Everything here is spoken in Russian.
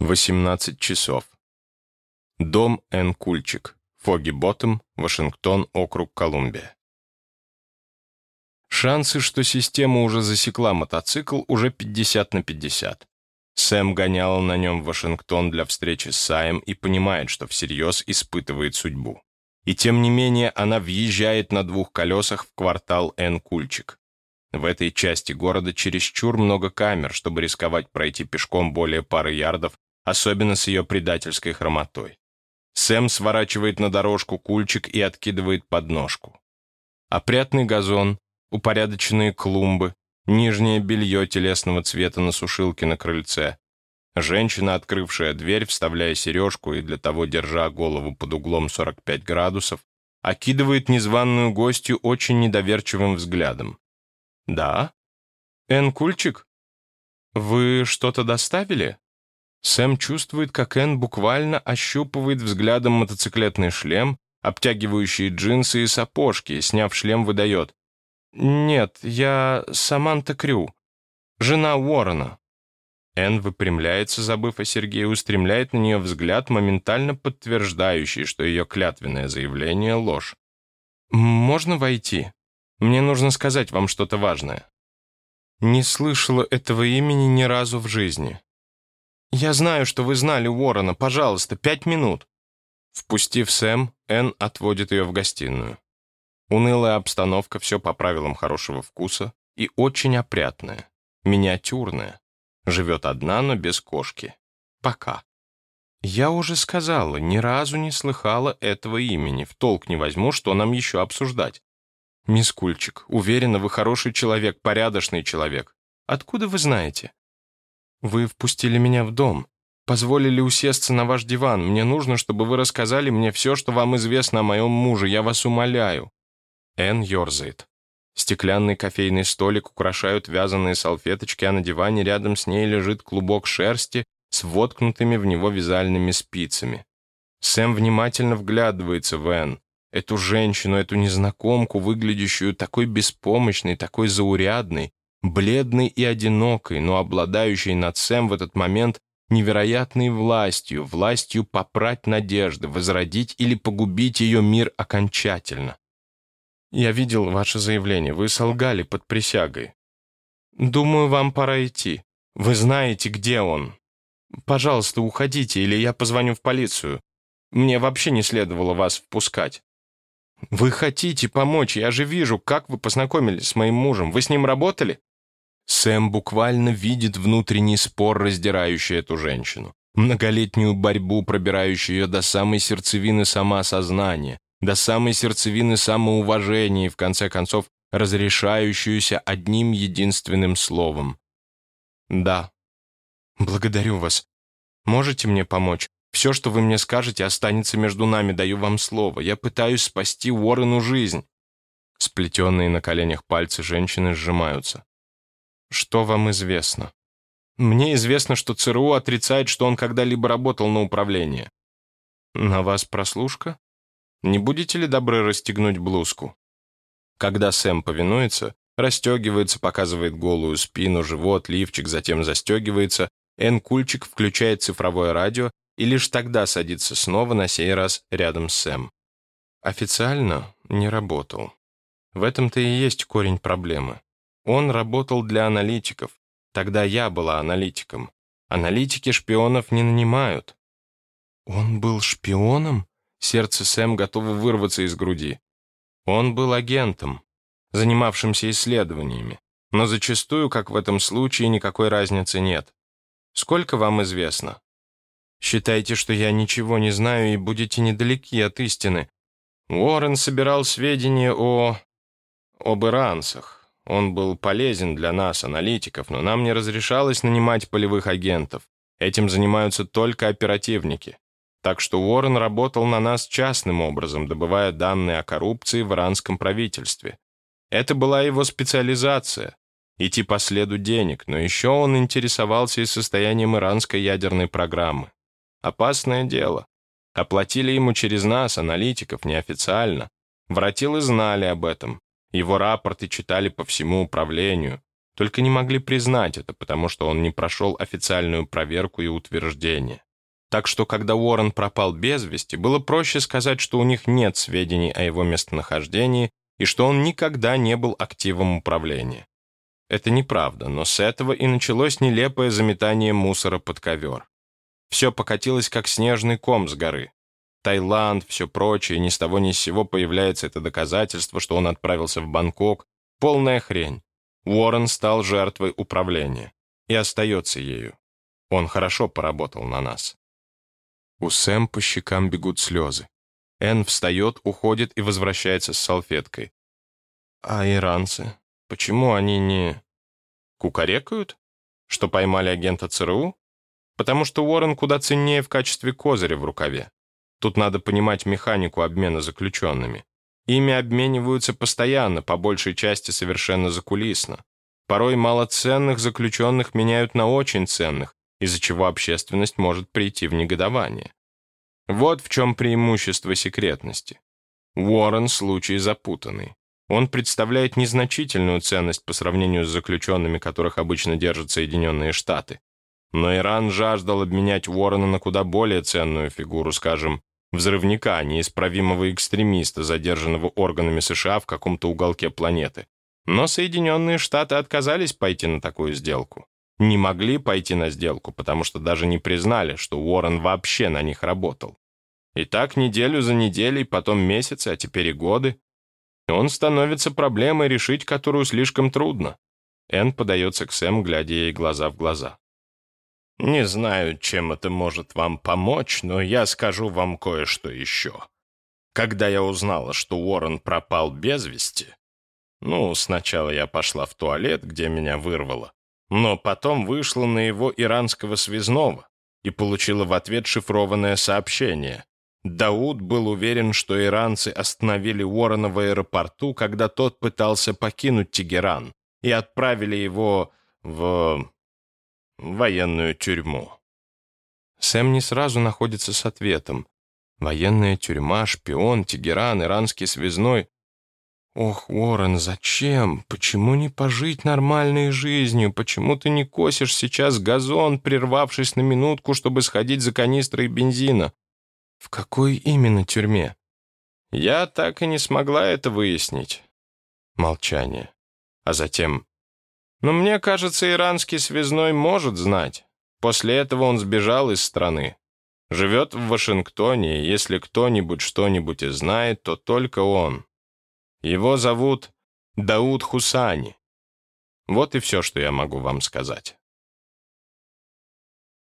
18 часов. Дом Н. Кульчик. Фоги Боттом, Вашингтон, округ Колумбия. Шансы, что система уже засекла мотоцикл, уже 50 на 50. Сэм гонял на нем в Вашингтон для встречи с Саем и понимает, что всерьез испытывает судьбу. И тем не менее она въезжает на двух колесах в квартал Н. Кульчик. В этой части города чересчур много камер, чтобы рисковать пройти пешком более пары ярдов особенно с ее предательской хромотой. Сэм сворачивает на дорожку кульчик и откидывает подножку. Опрятный газон, упорядоченные клумбы, нижнее белье телесного цвета на сушилке на крыльце. Женщина, открывшая дверь, вставляя сережку и для того держа голову под углом 45 градусов, окидывает незваную гостью очень недоверчивым взглядом. «Да? Эн Кульчик? Вы что-то доставили?» Сэм чувствует, как Энн буквально ощупывает взглядом мотоциклетный шлем, обтягивающие джинсы и сапожки, сняв шлем, выдает. «Нет, я Саманта Крю, жена Уоррена». Энн выпрямляется, забыв о Сергее, устремляет на нее взгляд, моментально подтверждающий, что ее клятвенное заявление — ложь. «Можно войти? Мне нужно сказать вам что-то важное». Не слышала этого имени ни разу в жизни. «Я знаю, что вы знали Уоррена. Пожалуйста, пять минут». Впустив Сэм, Энн отводит ее в гостиную. Унылая обстановка, все по правилам хорошего вкуса и очень опрятная, миниатюрная. Живет одна, но без кошки. Пока. Я уже сказала, ни разу не слыхала этого имени. В толк не возьму, что нам еще обсуждать. Мисс Кульчик, уверена, вы хороший человек, порядочный человек. Откуда вы знаете? Вы впустили меня в дом, позволили усесться на ваш диван. Мне нужно, чтобы вы рассказали мне все, что вам известно о моем муже. Я вас умоляю». Энн ерзает. Стеклянный кофейный столик украшают вязаные салфеточки, а на диване рядом с ней лежит клубок шерсти с воткнутыми в него вязальными спицами. Сэм внимательно вглядывается в Энн, эту женщину, эту незнакомку, выглядящую такой беспомощной, такой заурядной, бледной и одинокой, но обладающей над Сэм в этот момент невероятной властью, властью попрать надежды, возродить или погубить ее мир окончательно. «Я видел ваше заявление. Вы солгали под присягой. Думаю, вам пора идти. Вы знаете, где он. Пожалуйста, уходите, или я позвоню в полицию. Мне вообще не следовало вас впускать». «Вы хотите помочь, я же вижу, как вы познакомились с моим мужем. Вы с ним работали?» Сэм буквально видит внутренний спор, раздирающий эту женщину. Многолетнюю борьбу, пробирающую ее до самой сердцевины самоосознания, до самой сердцевины самоуважения и, в конце концов, разрешающуюся одним единственным словом. «Да. Благодарю вас. Можете мне помочь? Все, что вы мне скажете, останется между нами, даю вам слово. Я пытаюсь спасти Уоррену жизнь». Сплетенные на коленях пальцы женщины сжимаются. Что вам известно? Мне известно, что ЦРУ отрицает, что он когда-либо работал на управление. На вас прослушка? Не будете ли добры расстегнуть блузку? Когда Сэм повинуется, расстегивается, показывает голую спину, живот, лифчик, затем застегивается, Эн Кульчик включает цифровое радио и лишь тогда садится снова, на сей раз рядом с Сэм. Официально не работал. В этом-то и есть корень проблемы. Он работал для аналитиков. Тогда я была аналитиком. Аналитики шпионов не нанимают. Он был шпионом? Сердце Сэм готово вырваться из груди. Он был агентом, занимавшимся исследованиями. Но зачастую, как в этом случае, никакой разницы нет. Сколько вам известно? Считайте, что я ничего не знаю и будете недалеки от истины. Уоррен собирал сведения о... об иранцах. Он был полезен для нас, аналитиков, но нам не разрешалось нанимать полевых агентов. Этим занимаются только оперативники. Так что Уоррен работал на нас частным образом, добывая данные о коррупции в иранском правительстве. Это была его специализация — идти по следу денег, но еще он интересовался и состоянием иранской ядерной программы. Опасное дело. Оплатили ему через нас, аналитиков, неофициально. Воротилы знали об этом, его рапорты читали по всему управлению. только не могли признать это, потому что он не прошел официальную проверку и утверждение. Так что, когда Уоррен пропал без вести, было проще сказать, что у них нет сведений о его местонахождении и что он никогда не был активом управления. Это неправда, но с этого и началось нелепое заметание мусора под ковер. Все покатилось, как снежный ком с горы. Таиланд, все прочее, ни с того ни с сего появляется это доказательство, что он отправился в Бангкок. Полная хрень. Уоррен стал жертвой управления. И остается ею. Он хорошо поработал на нас. У Сэм по щекам бегут слезы. Энн встает, уходит и возвращается с салфеткой. А иранцы? Почему они не... Кукарекают? Что поймали агента ЦРУ? Потому что Уоррен куда ценнее в качестве козыря в рукаве. Тут надо понимать механику обмена заключенными. Ими обмениваются постоянно, по большей части совершенно закулисно. Порой малоценных заключенных меняют на очень ценных, из-за чего общественность может прийти в негодование. Вот в чем преимущество секретности. Уоррен случай запутанный. Он представляет незначительную ценность по сравнению с заключенными, которых обычно держат Соединенные Штаты. Но Иран жаждал обменять Уоррена на куда более ценную фигуру, скажем, взрывника, неисправимого экстремиста, задержанного органами США в каком-то уголке планеты. Но Соединенные Штаты отказались пойти на такую сделку. Не могли пойти на сделку, потому что даже не признали, что Уоррен вообще на них работал. И так неделю за неделей, потом месяцы, а теперь и годы. Он становится проблемой, решить которую слишком трудно. Энн подается к Сэм, глядя ей глаза в глаза. Не знаю, чем это может вам помочь, но я скажу вам кое-что еще. Когда я узнала, что Уоррен пропал без вести, ну, сначала я пошла в туалет, где меня вырвало, но потом вышла на его иранского связного и получила в ответ шифрованное сообщение. Дауд был уверен, что иранцы остановили Уоррена в аэропорту, когда тот пытался покинуть Тегеран, и отправили его в военную тюрьму. Сэм не сразу находится с ответом. Военная тюрьма, шпион, Тегеран, иранский связной. Ох, Уоррен, зачем? Почему не пожить нормальной жизнью? Почему ты не косишь сейчас газон, прервавшись на минутку, чтобы сходить за канистрой бензина? В какой именно тюрьме? Я так и не смогла это выяснить. Молчание. А затем но мне кажется, иранский связной может знать. После этого он сбежал из страны. Живет в Вашингтоне, если кто-нибудь что-нибудь и знает, то только он. Его зовут Дауд Хусани. Вот и все, что я могу вам сказать.